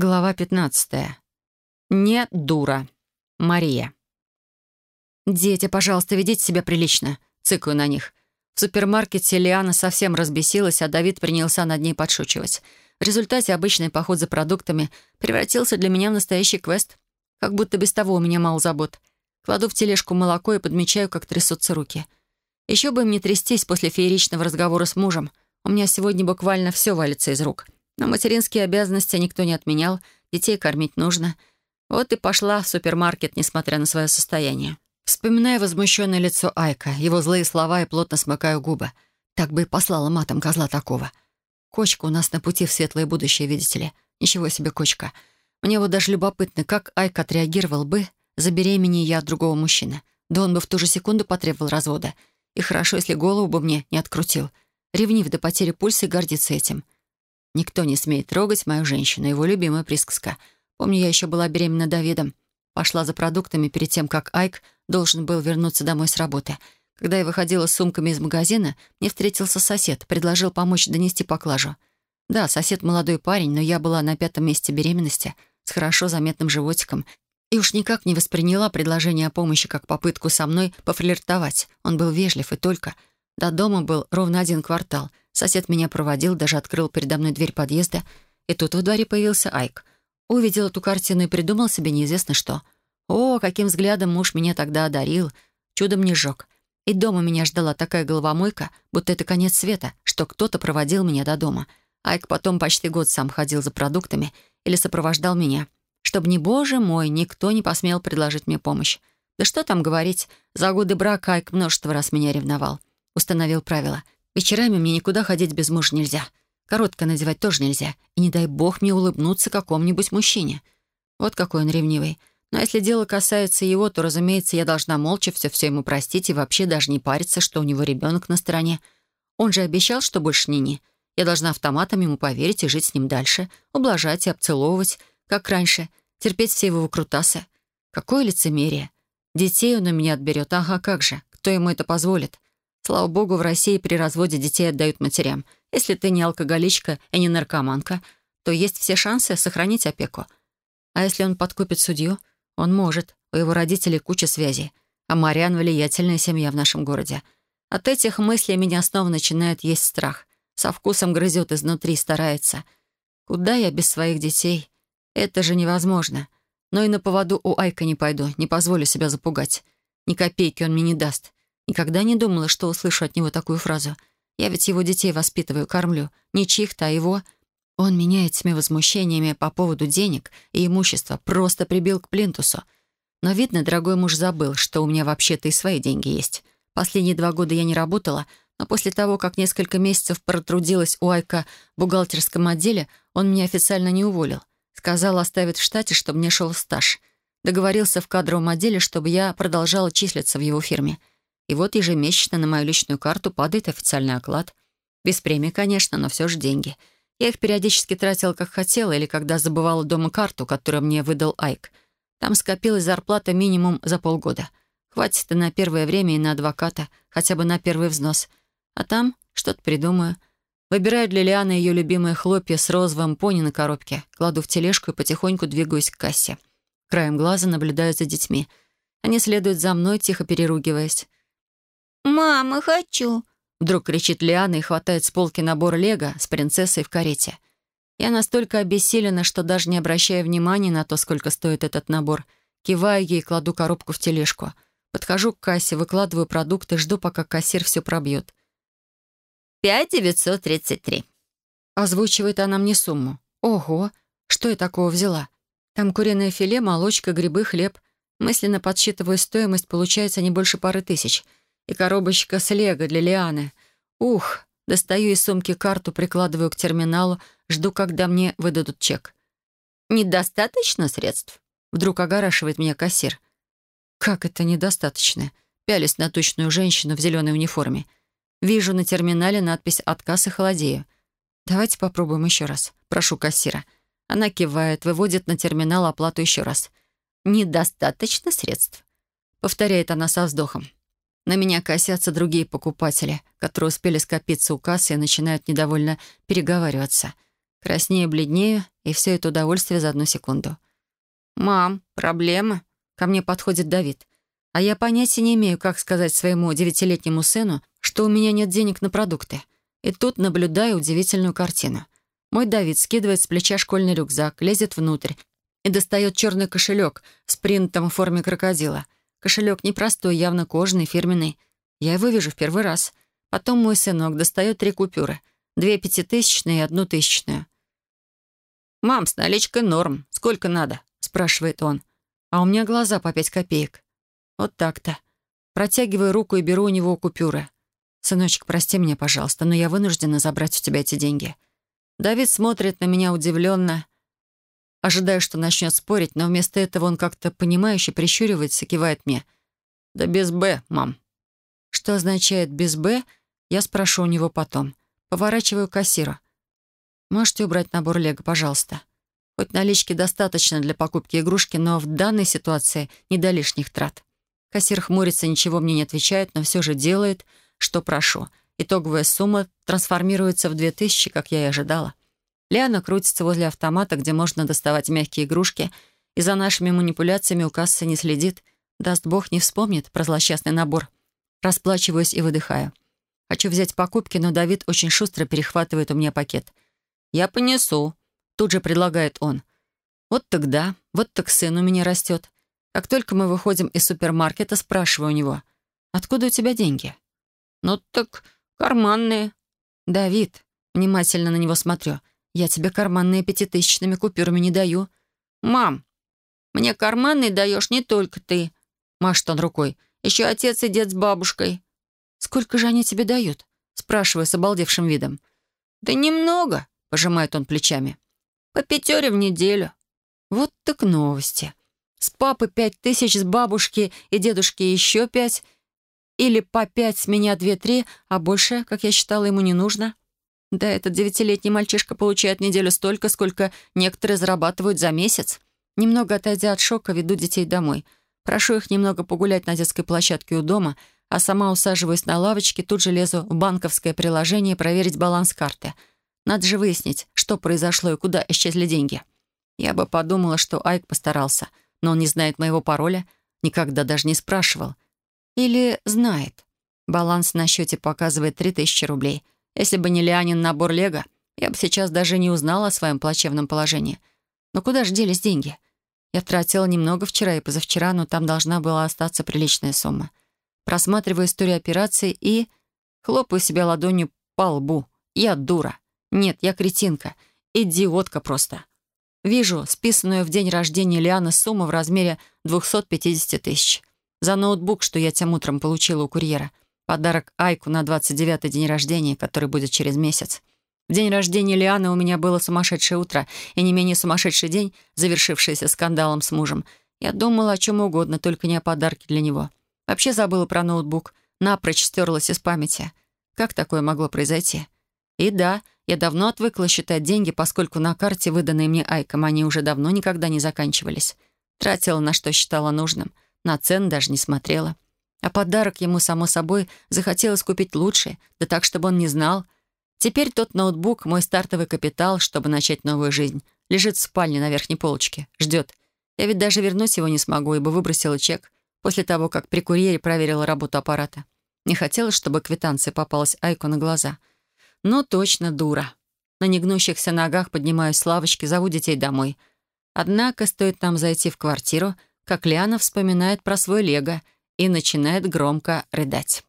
Глава 15. Не дура. Мария. «Дети, пожалуйста, ведите себя прилично», — цыкаю на них. В супермаркете Лиана совсем разбесилась, а Давид принялся над ней подшучивать. В результате обычный поход за продуктами превратился для меня в настоящий квест. Как будто без того у меня мало забот. Кладу в тележку молоко и подмечаю, как трясутся руки. Еще бы им не трястись после фееричного разговора с мужем. У меня сегодня буквально все валится из рук. Но материнские обязанности никто не отменял, детей кормить нужно. Вот и пошла в супермаркет, несмотря на свое состояние. Вспоминая возмущенное лицо Айка, его злые слова и плотно смыкаю губы. Так бы и послала матом козла такого. Кочка у нас на пути в светлое будущее, видите ли. Ничего себе кочка. Мне вот даже любопытно, как Айк отреагировал бы, забеременея я от другого мужчины. Да он бы в ту же секунду потребовал развода. И хорошо, если голову бы мне не открутил. Ревнив до потери пульса и гордится этим. Никто не смеет трогать мою женщину, его любимая присказка. Помню, я еще была беременна Давидом. Пошла за продуктами перед тем, как Айк должен был вернуться домой с работы. Когда я выходила с сумками из магазина, мне встретился сосед, предложил помочь донести поклажу. Да, сосед молодой парень, но я была на пятом месяце беременности, с хорошо заметным животиком, и уж никак не восприняла предложение о помощи как попытку со мной пофлиртовать. Он был вежлив и только. До дома был ровно один квартал — Сосед меня проводил, даже открыл передо мной дверь подъезда. И тут во дворе появился Айк. Увидел эту картину и придумал себе неизвестно что. О, каким взглядом муж меня тогда одарил. Чудом не сжег. И дома меня ждала такая головомойка, будто это конец света, что кто-то проводил меня до дома. Айк потом почти год сам ходил за продуктами или сопровождал меня. Чтобы, не боже мой, никто не посмел предложить мне помощь. Да что там говорить, за годы брака Айк множество раз меня ревновал. Установил правила — Вечерами мне никуда ходить без мужа нельзя. Короткое надевать тоже нельзя. И не дай бог мне улыбнуться какому-нибудь мужчине. Вот какой он ревнивый. Но если дело касается его, то, разумеется, я должна молча все-все ему простить и вообще даже не париться, что у него ребенок на стороне. Он же обещал, что больше не ни. Я должна автоматом ему поверить и жить с ним дальше, ублажать и обцеловывать, как раньше, терпеть все его выкрутасы. Какое лицемерие. Детей он у меня отберет, ага, как же. Кто ему это позволит? Слава богу, в России при разводе детей отдают матерям. Если ты не алкоголичка и не наркоманка, то есть все шансы сохранить опеку. А если он подкупит судью? Он может. У его родителей куча связей. А Мариан — влиятельная семья в нашем городе. От этих мыслей меня снова начинает есть страх. Со вкусом грызет изнутри, старается. Куда я без своих детей? Это же невозможно. Но и на поводу у Айка не пойду, не позволю себя запугать. Ни копейки он мне не даст. Никогда не думала, что услышу от него такую фразу. Я ведь его детей воспитываю, кормлю. Не чьих-то, а его. Он меня этими возмущениями по поводу денег и имущества просто прибил к плинтусу. Но, видно, дорогой муж забыл, что у меня вообще-то и свои деньги есть. Последние два года я не работала, но после того, как несколько месяцев протрудилась у Айка в бухгалтерском отделе, он меня официально не уволил. Сказал, оставит в штате, чтобы мне шел стаж. Договорился в кадровом отделе, чтобы я продолжала числиться в его фирме — и вот ежемесячно на мою личную карту падает официальный оклад. Без премии, конечно, но все же деньги. Я их периодически тратила, как хотела, или когда забывала дома карту, которую мне выдал Айк. Там скопилась зарплата минимум за полгода. Хватит и на первое время, и на адвоката, хотя бы на первый взнос. А там что-то придумаю. Выбираю для Лианы ее любимые хлопья с розовым пони на коробке, кладу в тележку и потихоньку двигаюсь к кассе. Краем глаза наблюдаю за детьми. Они следуют за мной, тихо переругиваясь. «Мама, хочу!» Вдруг кричит Лиана и хватает с полки набор Лего с принцессой в карете. Я настолько обессилена, что даже не обращая внимания на то, сколько стоит этот набор, киваю ей и кладу коробку в тележку. Подхожу к кассе, выкладываю продукты, жду, пока кассир все пробьет. «Пять девятьсот тридцать три». Озвучивает она мне сумму. Ого, что я такого взяла? Там куриное филе, молочка, грибы, хлеб. Мысленно подсчитываю стоимость, получается не больше пары тысяч — и коробочка с лего для Лианы. Ух, достаю из сумки карту, прикладываю к терминалу, жду, когда мне выдадут чек. «Недостаточно средств?» Вдруг огорашивает меня кассир. «Как это недостаточно?» Пялись на точную женщину в зеленой униформе. Вижу на терминале надпись «Отказ и холодею». «Давайте попробуем еще раз. Прошу кассира». Она кивает, выводит на терминал оплату еще раз. «Недостаточно средств», — повторяет она со вздохом. На меня косятся другие покупатели, которые успели скопиться у кассы и начинают недовольно переговариваться. Краснее, бледнею, и все это удовольствие за одну секунду. «Мам, проблемы?» Ко мне подходит Давид. А я понятия не имею, как сказать своему девятилетнему сыну, что у меня нет денег на продукты. И тут наблюдаю удивительную картину. Мой Давид скидывает с плеча школьный рюкзак, лезет внутрь и достает черный кошелек с принтом в форме крокодила. Кошелек непростой, явно кожаный, фирменный. Я его вижу в первый раз. Потом мой сынок достает три купюры. Две пятитысячные и одну тысячную. «Мам, с наличкой норм. Сколько надо?» — спрашивает он. А у меня глаза по пять копеек. Вот так-то. Протягиваю руку и беру у него купюры. «Сыночек, прости меня, пожалуйста, но я вынуждена забрать у тебя эти деньги». Давид смотрит на меня удивленно, ожидая, что начнет спорить, но вместо этого он как-то понимающе прищуривается, кивает мне. «Да без «Б», мам». Что означает «без «Б», я спрошу у него потом. Поворачиваю к кассиру. «Можете убрать набор Лего, пожалуйста?» Хоть налички достаточно для покупки игрушки, но в данной ситуации не до лишних трат. Кассир хмурится, ничего мне не отвечает, но все же делает, что прошу. Итоговая сумма трансформируется в 2000, как я и ожидала. Лиана крутится возле автомата, где можно доставать мягкие игрушки, и за нашими манипуляциями у кассы не следит. Даст бог, не вспомнит про злосчастный набор. Расплачиваюсь и выдыхаю. Хочу взять покупки, но Давид очень шустро перехватывает у меня пакет. «Я понесу», — тут же предлагает он. Вот тогда, вот так сын у меня растет. Как только мы выходим из супермаркета, спрашиваю у него, «Откуда у тебя деньги?» «Ну так карманные». «Давид», внимательно на него смотрю, «я тебе карманные пятитысячными купюрами не даю». «Мам, мне карманные даешь не только ты», машет он рукой, «еще отец и дед с бабушкой». «Сколько же они тебе дают?» спрашиваю с обалдевшим видом. «Да немного», — пожимает он плечами. «По пятере в неделю». Вот так новости. С папы пять тысяч, с бабушки и дедушки еще пять. Или по пять, с меня две-три, а больше, как я считала, ему не нужно. Да, этот девятилетний мальчишка получает неделю столько, сколько некоторые зарабатывают за месяц. Немного отойдя от шока, веду детей домой. Прошу их немного погулять на детской площадке у дома, а сама усаживаюсь на лавочке, тут же лезу в банковское приложение проверить баланс карты. Надо же выяснить, что произошло и куда исчезли деньги. Я бы подумала, что Айк постарался — но он не знает моего пароля, никогда даже не спрашивал. Или знает. Баланс на счете показывает 3000 рублей. Если бы не Леонин набор Лего, я бы сейчас даже не узнала о своем плачевном положении. Но куда же делись деньги? Я тратила немного вчера и позавчера, но там должна была остаться приличная сумма. Просматриваю историю операции и... Хлопаю себя ладонью по лбу. Я дура. Нет, я кретинка. Идиотка просто. Вижу списанную в день рождения Лианы сумму в размере 250 тысяч. За ноутбук, что я тем утром получила у курьера. Подарок Айку на 29-й день рождения, который будет через месяц. В день рождения Лианы у меня было сумасшедшее утро и не менее сумасшедший день, завершившийся скандалом с мужем. Я думала о чем угодно, только не о подарке для него. Вообще забыла про ноутбук. Напрочь стерлась из памяти. Как такое могло произойти? И да, я давно отвыкла считать деньги, поскольку на карте, выданные мне Айком, они уже давно никогда не заканчивались. Тратила на что считала нужным, на цены даже не смотрела. А подарок ему, само собой, захотелось купить лучший, да так, чтобы он не знал. Теперь тот ноутбук, мой стартовый капитал, чтобы начать новую жизнь, лежит в спальне на верхней полочке, ждет. Я ведь даже вернуть его не смогу, ибо выбросила чек после того, как при курьере проверила работу аппарата. Не хотелось, чтобы квитанция попалась Айку на глаза — ну, точно дура. На негнущихся ногах поднимаюсь с лавочки, зову детей домой. Однако стоит нам зайти в квартиру, как Лиана вспоминает про свой лего и начинает громко рыдать.